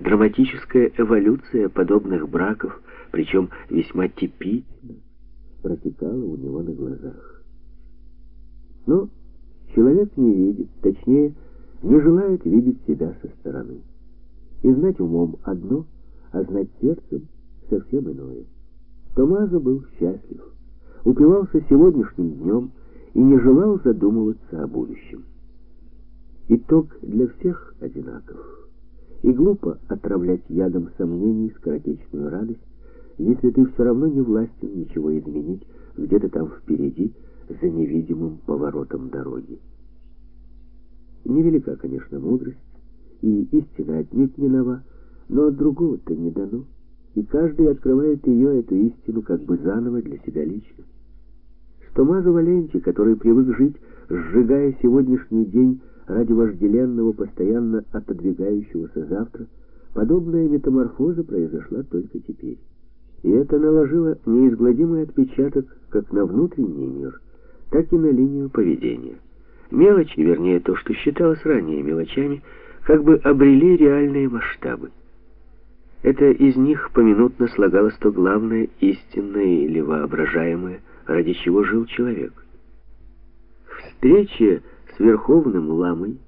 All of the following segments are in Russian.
драматическая эволюция подобных браков, причем весьма типично, протекала у него на глазах. Но человек не видит, точнее, не желает видеть себя со стороны. И знать умом одно, а знать сердцем совсем иное. Томазо был счастлив, упивался сегодняшним днем и не желал задумываться о будущем. Итог для всех одинаков. И глупо отравлять ядом сомнений скоротечную радость, если ты все равно не властен ничего изменить где-то там впереди, за невидимым поворотом дороги. Невелика, конечно, мудрость, и истина отнюдь не нова, но от другого-то не дано, и каждый открывает ее, эту истину, как бы заново для себя лично. Что Мазо Валенти, который привык жить, сжигая сегодняшний день ради вожделенного, постоянно отодвигающегося завтра, подобная метаморфоза произошла только теперь. И это наложило неизгладимый отпечаток как на внутренний мир, так и на линию поведения. Мелочи, вернее то, что считалось ранее мелочами, как бы обрели реальные масштабы. Это из них поминутно слагалось то главное, истинное или воображаемое, ради чего жил человек. Встреча Верховным Ламой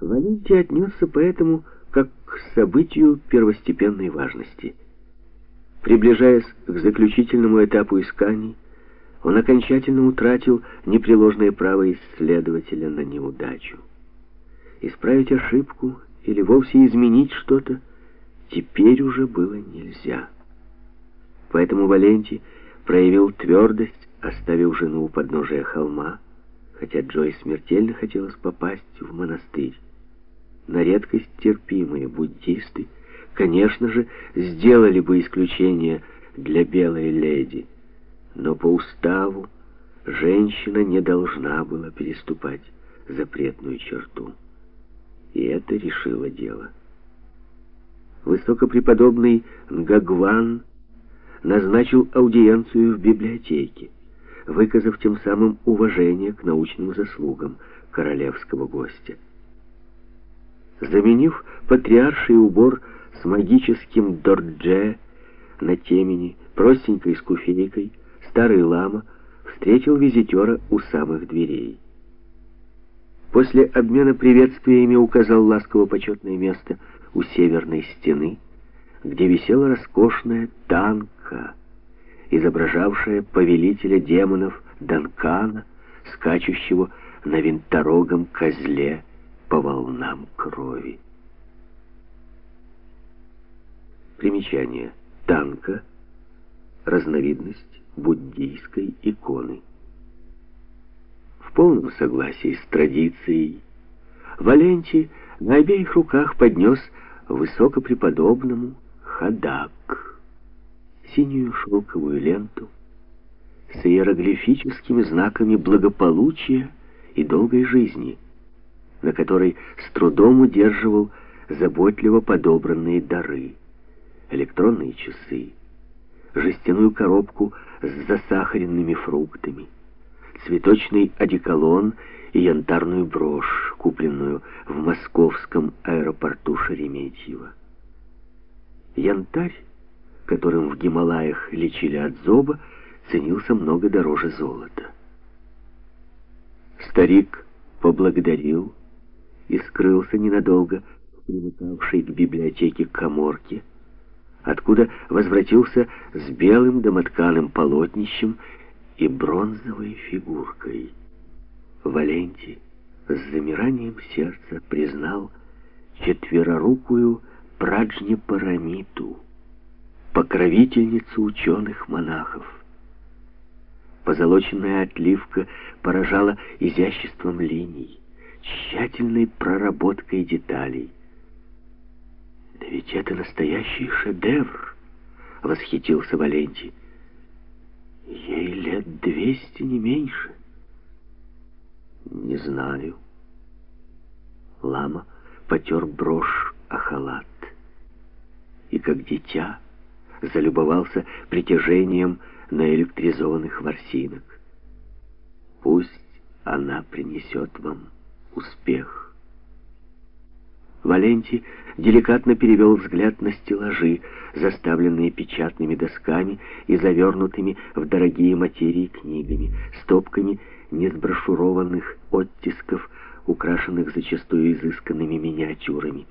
Валентий отнесся поэтому как к событию первостепенной важности. Приближаясь к заключительному этапу исканий, он окончательно утратил непреложное право исследователя на неудачу. Исправить ошибку или вовсе изменить что-то теперь уже было нельзя. Поэтому Валентий проявил твердость, оставив жену у подножия холма, хотя Джой смертельно хотелось попасть в монастырь. На редкость терпимые буддисты, конечно же, сделали бы исключение для белой леди, но по уставу женщина не должна была переступать запретную черту. И это решило дело. Высокопреподобный Гагван назначил аудиенцию в библиотеке, выказав тем самым уважение к научным заслугам королевского гостя. Заменив патриарший убор с магическим дордже на темени, простенькой скуфейкой, старый лама встретил визитера у самых дверей. После обмена приветствиями указал ласково почетное место у северной стены, где висела роскошная танка, изображавшая повелителя демонов Данкана, скачущего на винторогом козле по волнам крови. Примечание. Танка — разновидность буддийской иконы. В полном согласии с традицией Валентий на обеих руках поднес высокопреподобному хадак, синюю шелковую ленту с иероглифическими знаками благополучия и долгой жизни, на которой с трудом удерживал заботливо подобранные дары, электронные часы, жестяную коробку с засахаренными фруктами, цветочный одеколон и янтарную брошь, купленную в московском аэропорту Шереметьево. Янтарь, которым в Гималаях лечили от зоба, ценился много дороже золота. Старик поблагодарил и скрылся ненадолго в примыкавшей к библиотеке коморке, откуда возвратился с белым домотканым полотнищем и бронзовой фигуркой. Валентий с замиранием сердца признал четверорукую Праджнепарамиту, покровительницу ученых-монахов. Позолоченная отливка поражала изяществом линий, тщательной проработкой деталей. «Да ведь это настоящий шедевр!» — восхитился Валентий. «Ей лет двести, не меньше». «Не знаю». Лама потер брошь о халат. И как дитя залюбовался притяжением наэлектризованных ворсинок. Пусть она принесет вам успех. Валенти деликатно перевел взгляд на стеллажи, заставленные печатными досками и завернутыми в дорогие материи книгами, стопками несброшурованных оттисков, украшенных зачастую изысканными миниатюрами.